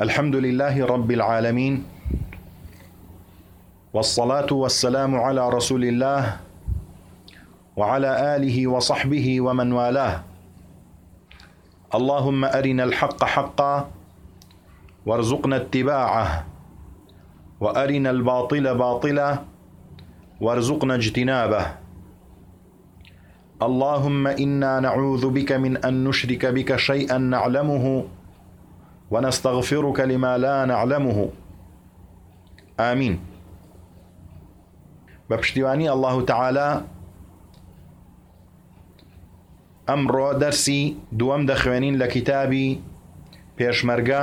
الحمد لله رب العالمين والصلاه والسلام على رسول الله وعلى اله وصحبه ومن والاه اللهم ارنا الحق حقا وارزقنا اتباعه وارنا الباطل باطلا وارزقنا اجتنابه اللهم انا نعوذ بک من ان نشرک بک شیئا نعلمه ونستغفرک لما لا نعلمه آمین بە پشتیوانی الله تعالی ئەمڕۆ دەرسی دووەم دەخوێنین لە کتابی پێشمەرگە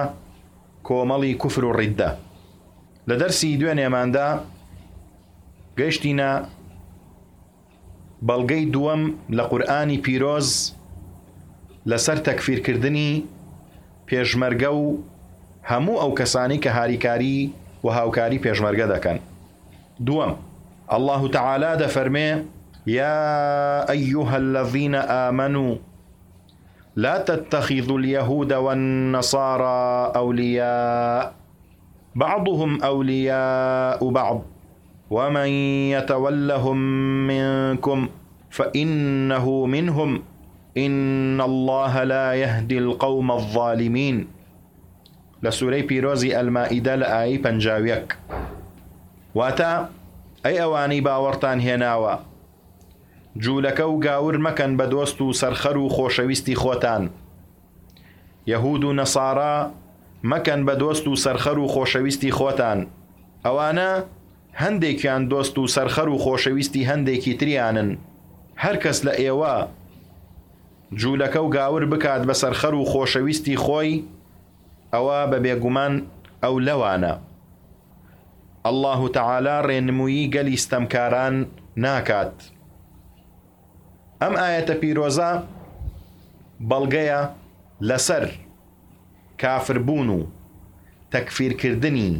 کۆمەڵی کوفر و ڕیددە لە دەرسی دوێنێماندا گەشتینە بەڵگەی دووەم لە قورئانی پیرۆز لەسەر تەکفیرکردنی پێشمەرگە و هەموو ئەو کەسانەی کە هاریکاری و هاوکاری پێشمەرگە دەکەن دووەم اللە تعالی دەفەرمێ یا ایها الذین آمنو لا تتخذوا اليهود والنصارى اولياء بعضهم اولیاء بعض ومن یتولهم منکم فانه منهم ان اللە لا یهدی القوم الظالمین لە سورەی پیرۆزی المائدە لە ئایەی پەنجا و یەک واتە ئەی ئەوانەی باوەڕتان هێناوە جوولەکە و گاور مەکەن بە دۆست و سەرخەر و خۆشەویستی خۆتان یەهود و نەسارا مەکەن بە دۆست و سەرخەر و خۆشەویستی خۆتان، ئەوانە هەندێکیان دۆست و سەرخەر و خۆشەویستی هەندێکی تریانن، هەر کەس لە ئێوە جوولەکە و گاور بکات بە سەرخەر و خۆشەویستی خۆی ئەوا بە بێگومان ئەو لەوانە. اللە تەعالا ڕێنموویی گەلی ستەمکاران ناکات. ئەم ئایەتە پیرۆزە بەڵگەیە لەسەر کافربوون و تەکفیرکردنی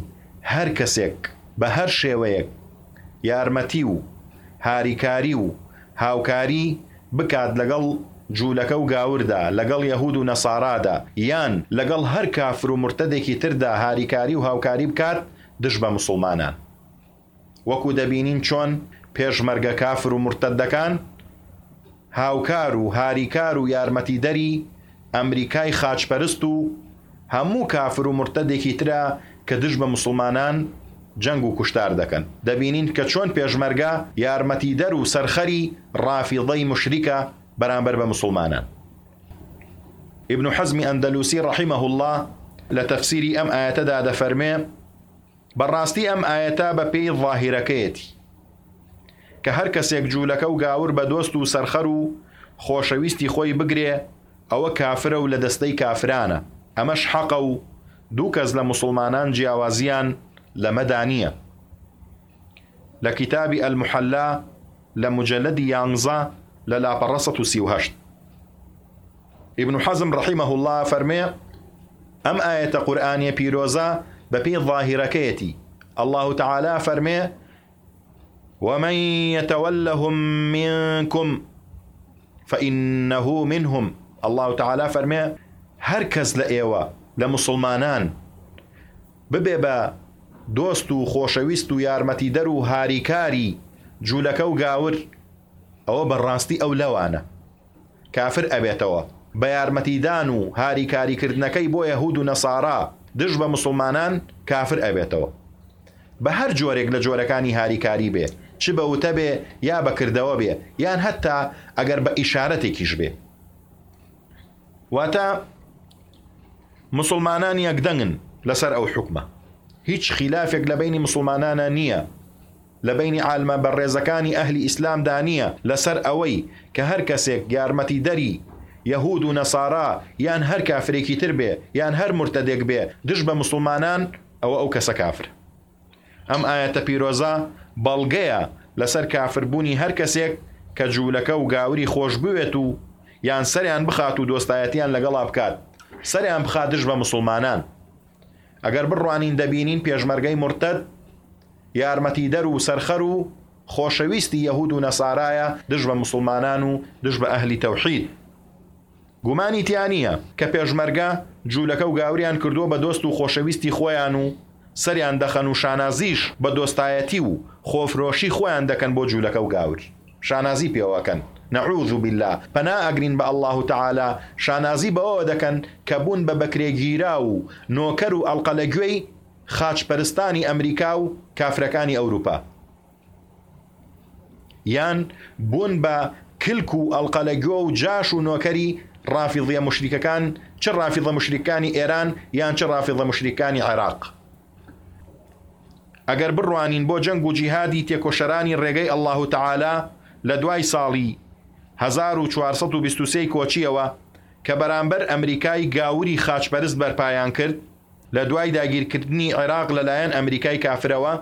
هەر کەسێک بە هەر شێوەیەک یارمەتی و هاریکاری و هاوکاری بکات لەگەڵ جوولەکە و گاوردا، لەگەڵ یەهوود و نەسارادا، یان لەگەڵ هەر کافر و مورتەدێکی تردا هاریکاری و هاوکاری بکات دژ بە موسڵمانان. وەکو دەبینین چۆن پێشمەرگە کافر و مورتەدەکان هاوکار و هاریکار و یارمەتیدەری ئەمریکای خاچپەرست و هەموو کافر و مورتەدێکی ترە کە دژ بە موسڵمانان جەنگ و کوشتار دەکەن، دەبینین کە چۆن پێشمەرگە یارمەتیدەر و سەرخەری ڕافیضەی موشریکە بەرامبەر بە موسڵمانان. ابن حزمی ئەندەلوسی رحمە اللە لە تەفسیری ئەم ئایەتەدا دەفەرمێ، بەڕاستی ئەم ئایەتە بە پێی ظاهیرەکەیەتی کە هەر کەسێک جوولەکە و گاور بە دۆست و سەرخەر و خۆشەویستی خۆی بگرێ ئەوە کافرە و لە دەستەی کافرانە ئەمەش حەقە و دوو کەس لە موسڵمانان جیاوازیان لەمەدا نییە لە کیتابی المحلا لە مجلدی یانزە لە لاپەڕە سەد و سی و هەشت. ئیبن حەزم رەحیمە اللە فەرمێ، ئەم ئایەتە قورئانیە پیرۆزە بەپێی ظاهیرەکەیەتی، اللە تەعالا فەرمێ، ومن یتولهم منکم فانه منهم، اللە تەعالا فەرمێ، هەر کەس لە ئێوە، لە موسڵمانان، ببێ بە دۆست و خۆشەویست و یارمەتیدەر و هاریکاری جولەکە و گاور، ئەوە بەڕاستی ئەو لەوانە. کافر ئەبێتەوە بە یارمەتیدان و هاریکاری کردنەکەی بۆ یەهود و نەسارا دژ بە موسڵمانان کافر ئەبێتەوە بە هەر جۆرێک لە جۆرەکانی هاریکاری بێ چ بە وتە بێ یا بە کردەوە بێ یان هەتا ئەگەر بە ئیشارەتێکیش بێ واتە مسلمانان یەکدەنگن لەسەر ئەو حوکمە هیچ خیلافێک لە بەینی مسلمانانا نییە. لە بەینی عالمە بەڕێزەکانی ئەهلی ئیسلام دا نییە لە سەر ئەوەی کە هەر کەسێک یارمەتی دەری یەهوود و نەسارا یان هەر کافرێکی تر بێ یان هەر مورتەدێک بێ دژ بە موسڵمانان ئەوە ئەو کەسە کافر ئەم ئایەتە پیرۆزە بەڵگەیە لە سەر کافر بوونی هەر کەسێک کە جوولەکە و گاوری خۆش بوێت و یان سەریان بخات و دۆستایەتیان لەگەڵا بکات سەریان بخات دژ بە موسڵمانان ئەگەر بڕوانین دەبینین پێشمەرگەی مورتەد یارمەتیدەر و سەرخەر و خۆشەویستی یەهود و نەسارایە دژ بە موسڵمانان و دژ بە ئەهلی تەوحید. گومانی تیا نییە کە پێشمەرگە جولەکە و گاوریان کردووە بە دۆست و خۆشەویستی خۆیان و سەریان دەخەن و شانازیش بە دۆستایەتی و خۆفرۆشی خۆیان دەکەن بۆ جولەکە و گاور. شانازی پێوە ئەکەن نعوذ باللە پەنا ئەگرین بە اللە تعالی شانازی بەوەوە دەکەن کە بوون بە بەکرێگیراو و نۆکەر و ئەڵقە لە گوێی خاچ پەرستانی ئەمریکا و کافرەکانی ئەوروپا یان بوون بە کلک و ئەڵقە لە گوێ و جاش و نۆکەری ڕافیضیە موشریکەکان چ ڕافیضە موشریکانی ئێران یان چ ڕافیضە موشریکانی عێراق. ئەگەر بڕوانین بۆ جەنگ و جیهادی تێکۆشەرانی ڕێگەی ئەلله و تەعالا لە دوای ساڵی 1423 کۆچیەوە کە بەرامبەر ئەمریکای گاوری خاچپەرست بەرپایان کرد لە دوای داگیرکردنی عێراق لەلایەن ئەمریکای کافرەوە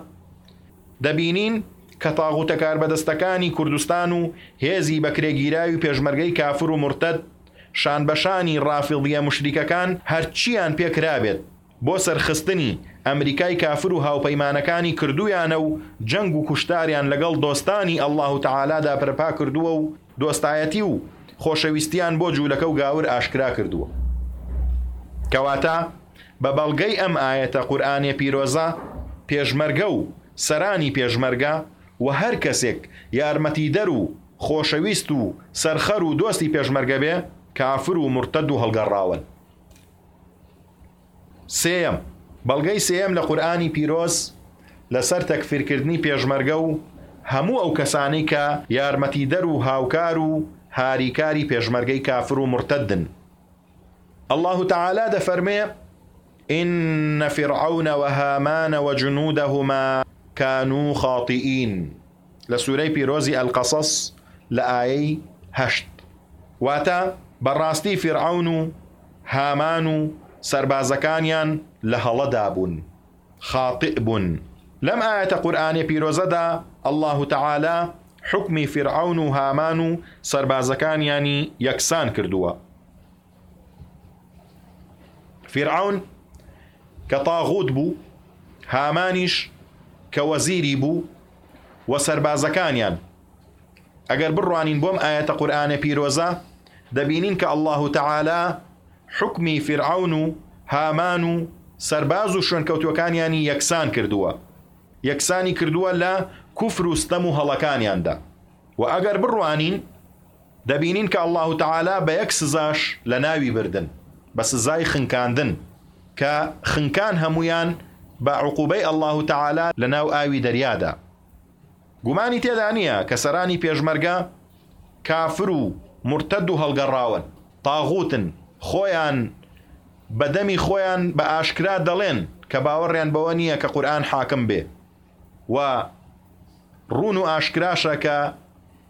دەبینین کە تاغوتە کاربەدەستەکانی کوردستان و هێزی بەکرێگیراوی پێشمەرگەی کافر و مرتد شان بەشانی ڕافیڵدیە مشریکەکان هەرچیان پێکرابێت بۆ سەرخستنی، ئەمریکای کافر و هاوپەیمانەکانی کردوویانە و جەنگ و کوشتاریان لەگەڵ دۆستانی اللە تعالادا پرپا کردووە و دۆستایەتی و خۆشەویستیان بۆ جولەکە و گاور ئاشکرا کردووە. کەواتە بە بەڵگەی ئەم ئایەتە قورئانێ پیرۆزە، پێشمەرگە و سەرانی پێشمەرگە و هەر کەسێک یارمەتیدەر و خۆشەویست و سەرخەر و دۆستی پێشمەرگە بێ، کافر و مورتەد و هەڵگەڕاون. سێیەم، بەڵگەی سێیەم لە قورئانی پیرۆز لەسەر تەکفیرکردنی پێشمەرگە و هەموو ئەو کەسانەی کە یارمەتیدەر و هاوکار و هاریکاری پێشمەرگەی کافر و مورتەدن اللە تعالی دەفەرمێ ان فرعون وهامان وجنودهما کانو خاطئین لە سورەی پیرۆزی القصص لە ئایەی هەشت واتە بەڕاستی فیرعەون و هامان و سەربازەکانیان لە هەڵەدا بوون خاطئ بوون لەم ئایەتە قورئانیە پیرۆزەدا اللە تعالی حوکمی فیرعەون و هامان و سەربازەکانیانی یەکسان کردووە. فیرعەون کە تاغوت بوو هامانیش کە وەزیری بوو و سەربازەکانیان ئەگەر بڕوانین بۆم ئاەتە قورآانە پیرۆزە دەبینین کە ئەله و تەعالا حکمی فیرعون و هامان و سەرباز و شوێنکەوتوەکانیانی یەکسان کردووە یەکسانی کردووە لە کوفر و ستەم و هەڵەکانیاندا و ئەگەر بڕوانین دەبینین کە اللە تعالی بە یەک سزاش لە ناوی بردن بە سزای خنکاندن کە خنکان هەموویان بە عقوبەی اللە تعالی لە ناو ئاوی دەریادا گومانی تێدا نیە کە سەرانی پێشمەرگە کافر و مورتەد و هەڵگەڕاون طاغوتن خۆیان بە دەمی خۆیان بە ئاشکرا دەڵێن کە باوەڕیان بەوە نیە کە قورئان حاکم بێ و ڕوون و ئاشکراشە کە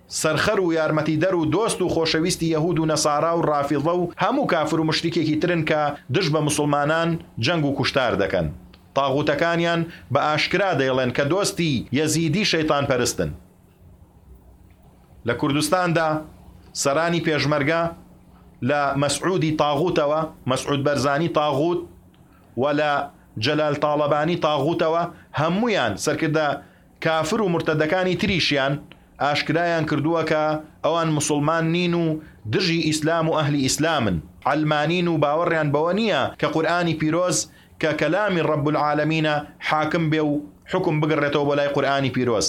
سەرخەر و یارمەتیدەر و دۆست و خۆشەویستی یەهود و نەسارا و ڕافیضە و هەموو کافر و موشریکێکی ترن کە دژ بە موسڵمانان جەنگ و کوشتار دەکەن. طاغوتەکانیان بە ئاشکرا دەیڵێن کە دۆستی یەزیدی شەیتان پەرستن. لە کوردستاندا سەرانی پێشمەرگە لە مەسعودی طاغوتەوە، مەسعود بەرزانی طاغوت، و لە جەلال تاڵەبانی طاغوتەوە هەموویان سەرکردە کافر و مورتەدەکانی تریشیان ئاشکرایان کردووە کە ئەوان موسوڵمان نین و دژی ئیسلام و ئەهلی ئیسلامن، عەلمانین و باوەڕیان بەوە نییە کە قورئانی پیرۆز کە کەلامی رب العالمینە حاکم بێ و حوکم بگڕێتەوە بۆ لای قورئانی پیرۆز،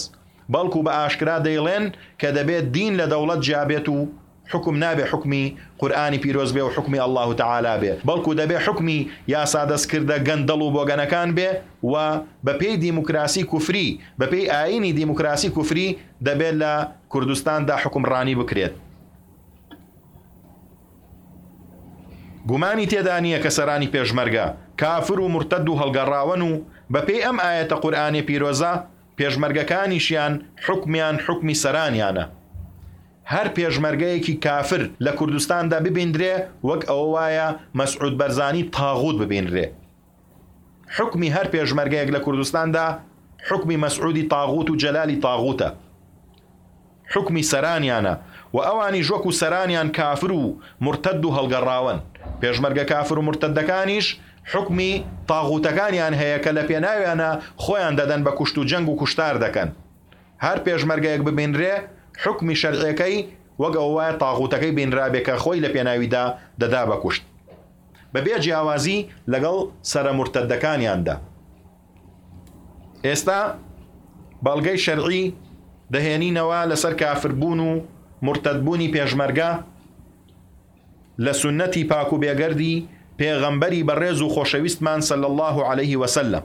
بەڵکو بە ئاشکرا دەیڵێن کە دەبێت دین لە دەوڵەت جیابێت و حوکم نابێ حوکمی قورئانی پیرۆز بێ و حوکمی اللە تعالی بێ بەڵکو دەبێ حوکمی یاسا دەستکردە گەندەڵ و بۆگەنەکان بێ و بە پێی دیموکراسی کوفری بە پێی ئاینی دیموکراسی کوفری دەبێ لە کوردستاندا حوکمڕانی بکرێت. گومانی تێدا نیە کە سەرانی پێشمەرگە کافر و مورتەد و هەڵگەڕاوەن و بە پێی ئەم ئایەتە قورئانی پیرۆزە پێشمەرگەکانیشیان حوکمیان حوکمی سەرانیانە هەر پێشمەرگەیەکی کافر لە کوردستاندا ببینرێ وەک ئەوە وایە مەسعود بەرزانی تاغوت ببینرێ حوکمی هەر پێشمەرگەیەک لە کوردستاندا حوکمی مەسعودی تاغوت و جەلالی تاغوتە حوکمی سەرانیانە و ئەوانیش وەکو سەرانیان کافر و مرتەد و هەڵگەڕاوەن پێشمەرگە کافر و مرتەدەکانیش حوکمی تاغوتەکانیان هەیە کە لە پێناویانا خۆیان دەدەن بە کوشت و جەنگ و کوشتار دەکەن هەر پێشمەرگەیەک ببینرێ حوکمی شەرعیەکەی وەک ئەوە وایە طاغوتەکەی بینرابێ کە خۆی لە پێناویدا دەدا بە کوشت بە بێ جیاوازی لەگەڵ سەرە مورتەدەکانیاندا ئێستا بەڵگەی شەرعی دەهێنینەوە لەسەر کافر بوون و مرتد بوونی پێشمەرگە لە سنەتی پاک و بێگەردی پێغەمبەری بەڕێز و خۆشەویستمان صلی الله عليه وسلم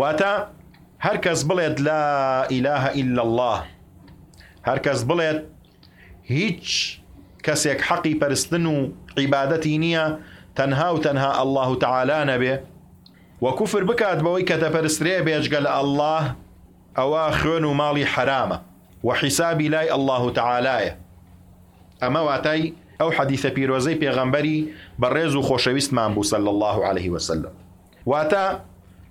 واتە، هەر کەس بڵێت، لا الە الا اللە، هەر کەس بڵێت، هیچ کەسێک حەقی پەرستن و عیبادەتی نییە تەنها و تەنها ئەلله و تەعالا نەبێ و کوفر بکات بەوەی کە دەپەرسترێ بێجگە لە ئەلله ئەوە خوێن و ماڵی حەرامە و حیسابی لای ئەلله و تەعالایە ئەمە واتای ئەو حەدیثە پیرۆزەی پێغەمبەری بەڕێز و خۆشەویستمان بوو صلی الله عليه وسلم واتە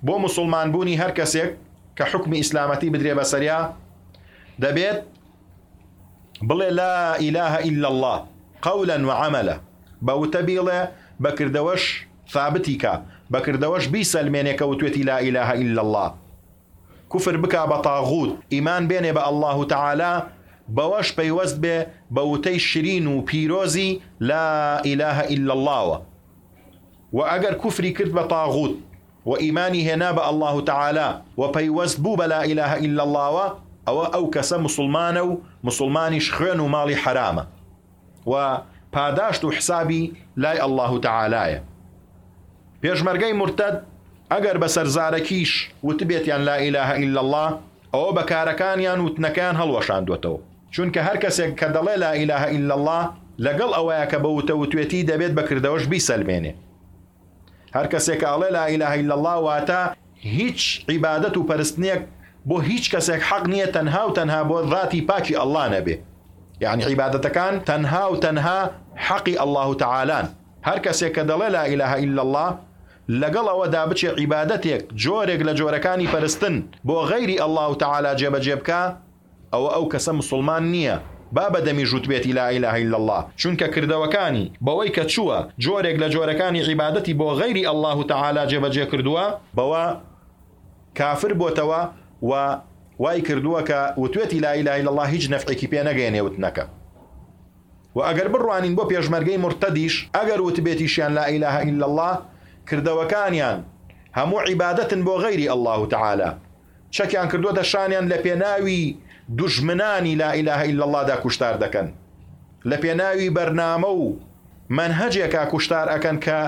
بۆ موسوڵمان بوونی هەر کەسێک کە حوکمی ئیسلامەتی بدرێ بەسەریا دەبێت بڵێ لا ئیلاهە ئیلا اللە قەولەن و عەمەلە بەوتە بیڵێ بەکردەوەش ثابتی کا بەکردەوەش بیسەلمێنێ کە وتوێتی لا ئیلاهە ئیلا اللە کوفر بکا بە طاغوت ئیمان بێنێ بە اللە تعالی بەوەش پەیوەست بێ بە وتەی شرین و پیرۆزی لا ئیلاهە ئیلا اللە وە وە ئەگەر کوفری کرد بە طاغوت وە ئیمانی هێنا بە اللە تعالی وە پەیوەست بوو بە لا الە الا اللە وە ئەوە ئەو کەسە موسڵمانە و موسڵمانیش خوێن و ماڵی حەرامە و پاداشت و حسابی لای اللە تعالیە پێشمەرگەی مرتەد ئەگەر بەسەر زارەکیش وتبێتیان لا الە الا اللە ئەوە بە کارەکانیان وتنەکەیان هەڵوەشاندوەتەوە چونکە هەر کەسێک کە دەڵێ لا الە الا اللە لەگەڵ ئەوەیە کە بە وتە وتوێتی دەبێت بە کردەوەش بیسەلمێنێ هەر کەسێک کە ئەڵێ لا الە الا اللە واتە هیچ عیبادەت و پەرستنێک بۆ هیچ کەسێک حەق نییە تەنها و تەنها بۆ ذاتی پاکی اللە نەبێ یەعنی عیبادەتەکان تەنها و تەنها حەقی اللە تعالی هەر کەسێک کە دەڵێ لا الە هە الا اللە لەگەڵ ئەوەدا بچێ عیبادەتێک جۆرێک لە جۆرەکانی پەرستن بۆ غەیری اللە تعالی جێبەجێ بکا ئەوە ئەو کەسە موسڵمان نیە با بە دەمیش وتبێتی لا الە هە الا اللە چونکە کردەوەکانی بەوەی کە چووە جۆرێک لە جۆرەکانی عیبادەتی بۆ غەیری اللە تعالی جێبەجێ کردووە بەوە کافر بۆتەوە و وای کردووە کە وتوێتی لا الە هە الا اللە هیچ نەفعێکی پێ نەگەیەنێ وتنەکە. وە ئەگەر بڕوانین بۆ پێشمەرگەی مورتەدیش ئەگەر وتبێتیشیان لا الە الا اللە کردەوەکانیان هەموو عیبادەتن بۆ غەیری اللە تعالی چەکیان کردووەتە شانیان لە پێناوی دوژمنانی لا الە الا اللە دا کوشتار دەکەن لە پێناوی بەرنامە و مەنهەجێکا کوشتار ئەکەن کە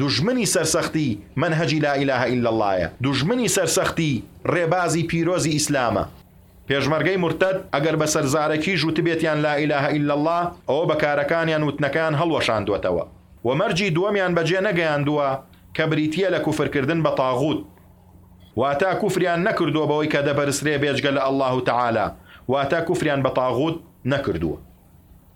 دوژمنی سەرسەختی مەنهەجی لا الە الا اللە یە دوژمنی سەرسەختی ڕێبازی پیرۆزی ئیسلامە. پێشمەرگەی مورتەد ئەگەر بەسەر زارەکیش وتبێتیان لا الە الا اللە ئەوە بە کارەکانیان وتنەکەیان هەڵوەشاندوەتەوە و مەرجی دووەمیان بەجێ نەگەیاندووە کە بریتیە لە کوفر کردن بە طاغوت واتە کوفریان نەکردووە بەوەی کە دەپەرسترێ بێجگە لە اللە تعالی واتە کوفریان بە طاغوت نەکردووە.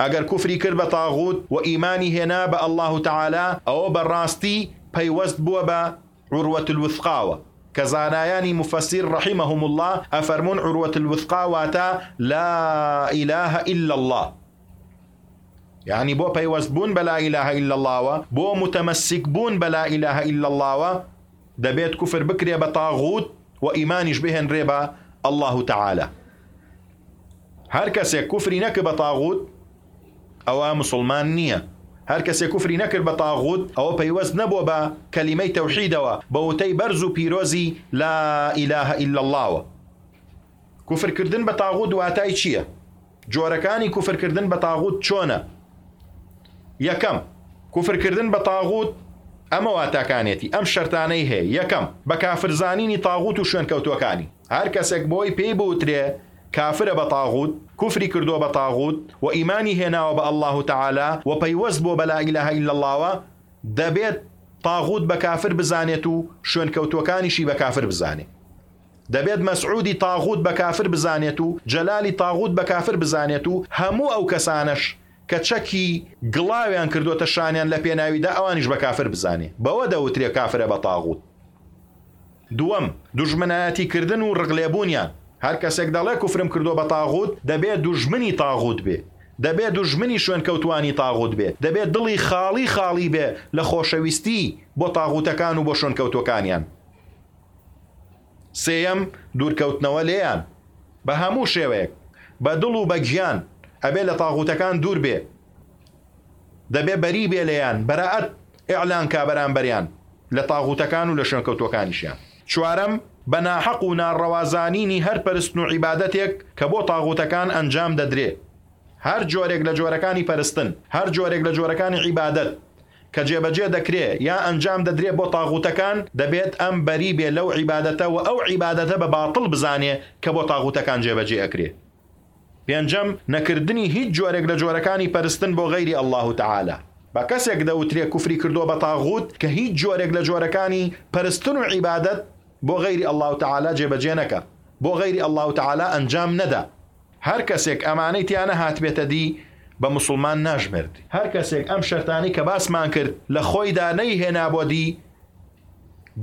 ئەگەر کوفری کرد بە طاغوت و ئیمانی هێنا بە اللە تعالی ئەوە بە ڕاستی پەیوەست بووە بە عروە الوثقاوە کە زانایانی مفسر رحمهم اللە ئەفەرموون عروە الوثقا واتە لا االە الا اللە یانی بۆ پەیوەست بوون بە لا االە الا اللە وە بۆ متمسک بوون بە لا االە الا اللە وە دەبێت کوفر بکرێ بە طاغوت و ئیمانیش بهێنرێ بە اللە تعالی. هەر کەسێک کوفری نەکرد بە تاغوت ئەوە مسلمان نییە هەر کەسێک کوفری نەکرد بە تاغوت ئەوە پەیوەست نەبووە بە کەلیمەی تەوحیدەوە بە وتەی بەرز و پیرۆزی لا ئیلاهە ئیلا اللەوە کوفر کردن بە تاغوت واتای چییە جۆرەکانی کوفر کردن بە تاغوت چۆنە یەکەم کوفر کردن بە تاغوت ئەمە واتاکانێتی ئەم شەرتانەی هەیە یەکەم بە کافرزانینی تاغوت و شوێنکەوتوەکانی هەر کەسێک بۆی پێی بوترێ کافرە بە طاغوت، کوفری کردوە بە طاغوت و ئیمانی هێناوە بە اللە و تعالی و پەیوەست بوە بە لا الە الا اللە وە، دەبێت طاغوت بە کافر بزانێت و شوێنکەوتوەکانیشی بە کافر بزانێت. دەبێت مەسعودی طاغوت بە کافر بزانێت و جەلالی طاغوت بە کافر بزانێت و هەموو ئەو کەسانەش کە چەکی گڵاویان کردوەتە شانیان لە پێناویدا ئەوانیش بە کافر بزانێت. بەوە دەوترێ کافرە بە طاغوت. دووەم، دوژمنایەتیکردن و ڕقلێبوونیان، هەر کەسێک دەڵێ کوفرم کردووە بە تاغووت، دەبێ دوژمنی تاغووت بێ، دەبێ دوژمنی شوێنکەوتووانی تاغووت بێ، دەبێ دڵی خاڵی خاڵی بێ لە خۆشەویستی بۆ تاغووتەکان و بۆ شوێنکەوتووەکانیان. سێیەم، دوورکەوتنەوە لێیان، بە هەموو شێوەیەک، بە دڵ و بە گیان، ئەبێ لە تاغووتەکان دوور بێ، دەبێ بەری بێ لێیان، بەرائەت ئیعلان کا بەرامبەریان لە طاغوتەکان و لە شوێنکەوتوەکانیشیان. چوارەم، بە ناحەق و ناڕەوا زانینی هەر پەرستن و عیبادەتێک کە بۆ طاغوتەکان ئەنجام دەدرێ. هەر جۆرێک لە جۆرەکانی پەرستن، هەر جۆرێک لە جۆرەکانی عیبادەت کە جێبەجێ دەکرێ یا ئەنجام دەدرێ بۆ طاغوتەکان دەبێت ئەم بەری بێ لەو عیبادەتە وە ئەو عیبادەتە بە باتڵ بزانێ کە بۆ طاغوتەکان جێبەجێ ئەکرێ. پێنجەم، نەکردنی هیچ جۆرێک لە جۆرەکانی پەرستن بۆ غەیری اللە تعالی، بە کەسێک دەوترێ کوفری کردووە بە طاغوت کە هیچ جۆرێک لە جۆرەکانی پەرستن و عیبادەت بۆ غەیری اللە تعالی جێبەجێ نەکا، بۆ غەیری اللە تعالی ئەنجام نەدا. هەر کەسێک ئەمانەی تیا نەهاتبێتە دی بە موسڵمان ناژمێرد. هەر کەسێک ئەم شەرتانەی کە باسمان کرد لە خۆیدا نەیهێنابووە دی،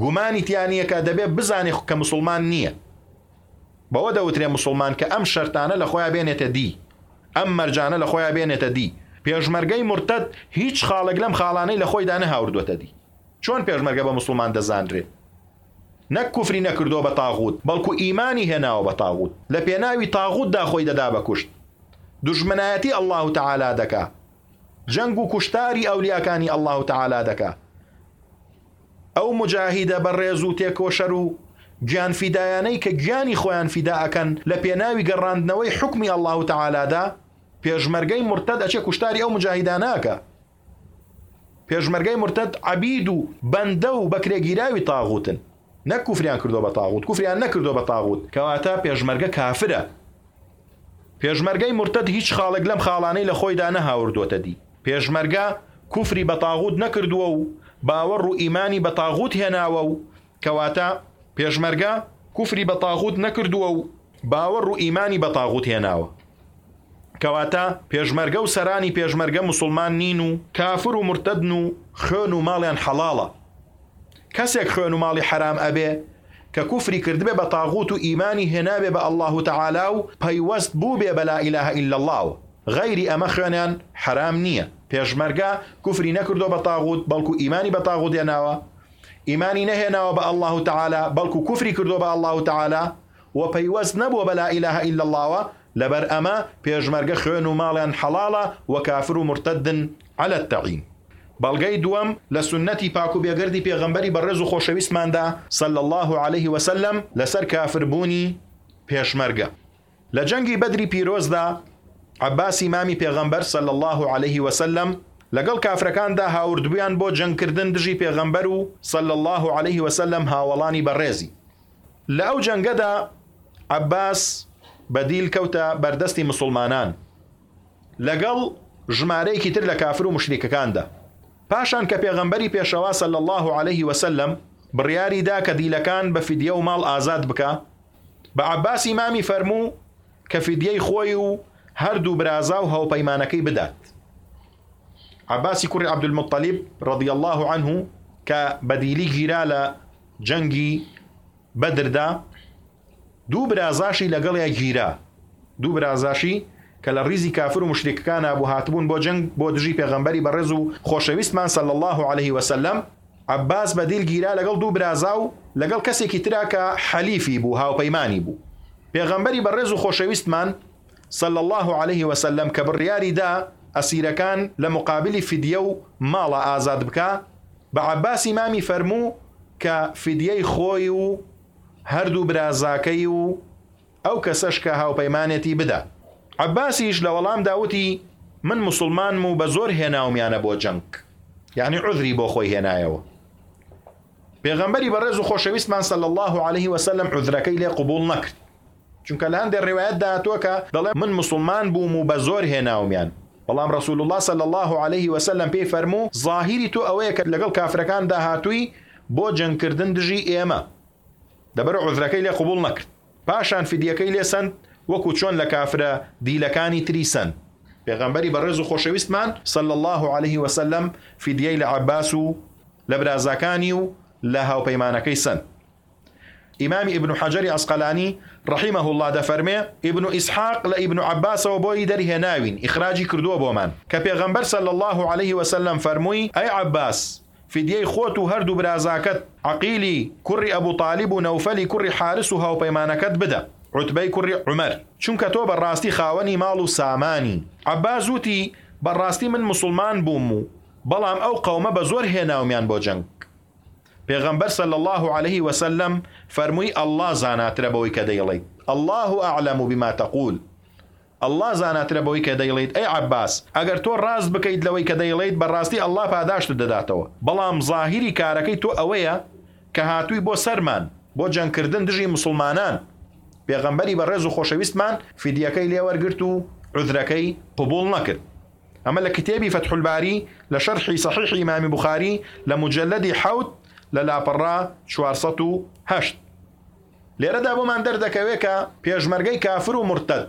گومانی تیا نییە کە دەبێ بزانێ کە موسڵمان نییە. بەوە دەوترێ موسڵمان کە ئەم شەرتانە لە خۆیا بێنێتە دی، ئەم مەرجانە لە خۆیا بێنێتە دی، پێشمەرگەی مورتەد هیچ خاڵێک لەم خاڵانەی لە خۆیدا نەهاوردوەتە دی، چۆن پێشمەرگە بە موسڵمان دەزانرێ نەک کوفری نەکردوە بە طاغوت بەڵکو ئیمانی هێناوە بە طاغوت لە پێناوی طاغوتدا خۆی دەدا بە کوشت دوژمنایەتی اللە تعالی دەکا جەنگ و کوشتاری ئەولیاکانی اللە تعالی دەکا ئەو مجاهیدە بە ڕێز و تێکۆشەر و گیان فیدایانەی کە گیانی خۆیان فیدا ئەکەن لە پێناوی گەڕاندنەوەی حکمی اللە تعالیدا پێشمەرگەی مرتد ئەچێ کوشتاری ئەو مجاهیداناکە پێشمەرگەی مرتد عبید و بەندە و بەکرێگیراوی تاغوتن نەک کوفریان کردو بە تاغوت کوفریان نەکردو بە تاغوت کەواتە پێشمەرگە کافرە پێشمەرگەی مورتەد هیچ خاڵێک لەم خاڵانەی لە خۆیدا نەهاوردۆتە دی. پێشمەرگە کوفری بە طاغوت نەکردووە و باوەڕ و ئیمانی بە طاغوت هێناوە و کەواتە پێشمەرگە کوفری بە طاغوت نەکردووە و باوەڕ و ئیمانی بە طاغوت هێناوە کەواتە پێشمەرگە و سەرانی پێشمەرگە موسڵمان نین و کافر و مورتەدن و خوێن و ماڵیان حەڵاڵە. کەسێک خوێن و ماڵی حەرام ئەبێ کە کوفری کردبێ بە طاغوت و ئیمانی هێنابێ بە اللە و تعالی و پەیوەست بووبێ بە لا الە الا اللە و غەیری ئەمە خوێنیان حەرام نیە پێشمەرگە کوفری نەکردوە بە طاغوت بەڵکو ئیمانی بە طاغوت هێناوە ئیمانی نەهێناوە بە اللە و تعالی بەڵکو کوفری کردوە بە اللە و تعالی و پەیوەست نەبووە بە لا الە الا اللە وە، لەبەر ئەمە پێشمەرگە خوێن و ماڵیان حەڵاڵە و کافر و مرتدن علی التعین. بەڵگەی دووەم، لە سوننەتی پاک و بێگەردی پێغەمبەری بەڕێز و خۆشەویستماندا صلی اللە علیه وسلم لەسەر کافر بوونی پێشمەرگە. لە جەنگی بەدری پیرۆزدا عەباسی مامی پێغەمبەر صلی اللە علیه وسلم لەگەڵ کافرەکاندا هاوردبوویان بۆ جەنگ کردن دژی پێغەمبەر و صلی اللە علیه وسلم هاوەڵانی بەڕێزی. لە ئەو جەنگەدا عەباس بە دیل کەوتە بەردەستی مسوڵمانان لەگەڵ ژمارەیەکی تر لە کافر و مشریکەکاندا پاشان کە پێغەمبەری پێشەوا صلی الله عليه وسلم بڕیاری دا کە دیلەکان بە فدیە و ماڵ ئازاد بکە بە عەباسی مامی فەرموو کە فدیەی خۆی و هەردوو برازا و هاوپەیمانەکەی بدات عباسی کوڕی عبدالمطلب رضی الله عنه کە بەدیلی گیرا لە جەنگی بەدردا دوو برازاشی لەگەڵیا گیرا، دوو برازاشی کە لە ڕیزی کافر و موشریکەکانا بوو هاتبوون بۆ جەنگ بۆ دژی پێغەمبەری بەڕێز و خۆشەویستمان صلی اللە علیه وسلم، عەباس بەدیل گیرا لەگەڵ دوو برازا و لەگەڵ کەسێکی ترا کە حەلیفی بوو هاوپەیمانی بوو پێغەمبەری بەڕێز و خۆشەویستمان، صلی اللە علیە وسلم کە بڕیاری دا ئەسیرەکان لە مقابلی فدیە و ماڵە ئازاد بکا، بە عەباسی مامی فەرموو کە فدیەی خۆی و هەردوو برازاکەی و ئەو کەسەش کە هاوپەیمانێتی بدا. عەباسیش لە وەڵامدا وتی، من موسڵمانم و بە زۆر هێناومیانە بۆ جەنگ، یەعنی عوزری بۆ خۆی هێنایەوە. پێغەمبەری بەڕێز و خۆشەویستمان صلی اللە علیە وسلم عوزرەکەی لێ قبوڵ نەکرد، چونکە لە هەندێ ڕیوایەت دا هاتووە کە دەڵێ، من موسڵمان بووم و بە زۆر هێناومیان، بەڵام ڕەسول اللە صلی اللە علیه وسلم پێی فەرموو، زاهیری تۆ ئەوەیە کە لەگەڵ کافرەکان دا هاتووی بۆ جەنگ کردن دژی ئێمە، لەبەرئەو عوزرەکەی لێ قبوڵ نەکرد، پاشان فدیەکەی لێ سەند وەکو چۆن لە کافرە دیلەکانی تری سەند. پێغەمبەری بەڕێز و خۆشەویستمان صلی اللە علیه وسلم فدیەی لە عەباس و لە برازاکانی و لە هاوپەیمانەکەی سەند، ئیمامی ئیبن حەجەری عەسقەلانی رەحیمە اللە دەفەرمێ، ئیبن ئیسحاق لە ئیبن عەباسەوە بۆی دەرهێناوین، ئیخراجی کردووە بۆمان، کە پێغەمبەر صلی اللە علیە وسلم فەرمووی، ئەی عەباس فدیەی خۆت و هەردوو برازاکەت، عەقیلی کوڕی ئەبو طالیب و نەوفەلی کوڕی حارس و هاوپەیمانەکەت بدە، عوتبەی کوڕی عومەر، چونکە تۆ بە ڕاستی خاوەنی ماڵ و سامانی. عەباس وتی، بەڕاستی من موسڵمان بووم و بەڵام ئەو قەومە بە زۆر هێناومیان بۆ جەنگ، پێغەمبەر صلی اللە علیه وسلم فەرمووی، اللە زاناترە بەوەی کە دەیڵێیت، اللە اعلم بما تقول، اللە زاناترە بەوەی کە دەیڵێیت، ئەی عەباس ئەگەر تۆ ڕاست بکەیت لەوەی کە دەیڵێیت بەڕاستی اللە پاداشتت دەداتەوە، بەڵام زاهیری کارەکەی تۆ ئەوەیە کە هاتووی بۆ سەرمان بۆ جەنگ کردن دژی موسڵمانان، پێغەمبەری بەڕێز و خۆشەویستمان فدیەکەی لێوەرگرت و عوذرەکەی قبوڵ نەکرد. ئەمە لە کتێبی فتح الباری لە شەرحی صحیحی ئیمامی بوخاری لە موجەلەدی حەوت لە لاپەڕە چوار سەد و هەشت. لێرەدا بۆمان دەردەکەوێ کە پێشمەرگەی کافر و مورتەد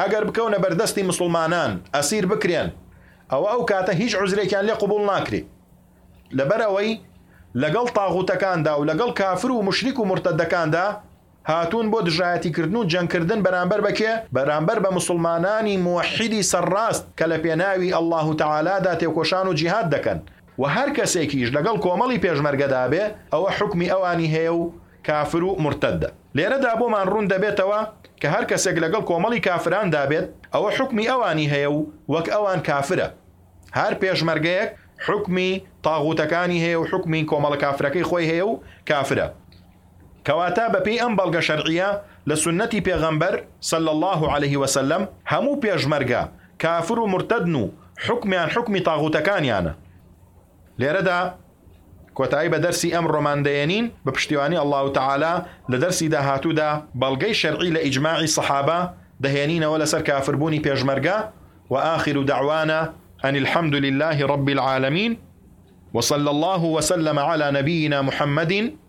ئەگەر بکەونە بەر دەستی موسڵمانان ئەسیر بکرێن ئەوە ئەو کاتە هیچ عوزرێکیان لێ قبوڵ ناکرێ لەبەر ئەوەی لەگەڵ طاغوتەکاندا و لەگەڵ کافر و موشریک و مورتەدەکاندا هاتوون بۆ دژایەتی کردن و جەنگ کردن بەرامبەر بە کێ؟ بەرامبەر بە موسڵمانانی موحیدی سەرڕاست کە لە پێناوی اللە و تعالادا تێکۆشان و جیهاد دەکەن. وە هەر کەسێکیش لەگەڵ کۆمەڵی پێشمەرگەدا بێ ئەوە حوکمی ئەوانی هەیە و کافر و مورتەدە. لێرەدا بۆمان ڕوون دەبێتەوە کە هەر کەسێک لەگەڵ کۆمەڵی کافراندا بێت ئەوە حوکمی ئەوانی هەیە و وەک ئەوان کافرە. هەر پێشمەرگەیەک حوکمی طاغوتەکانی هەیە و حوکمی کۆمەڵە کافرەکەی خۆی هەیە و کافرە. کەواتە بەپێی ئەم بەڵگە شەرعییە لە سوننەتی پێغەمبەر، صلی اللە علیه و سلم، هەموو پێشمەرگە کافر و مورتەدن و حوکمیان حوکمی طاغوتەکانیانە. لێرەدا کۆتایی بە دەرسی ئەمڕۆمان دەێنین، بە پشتیوانی اللە تعالی لە دەرسی داهاتوودا بەڵگەی شەرعی لە ئیجماعی صحابە دەێنینەوە لەسەر کافر بوونی پێشمەرگە، وآخر دعوانا ان الحمد للە رب العالمین وصلی اللە وسلم علی نبینا محمد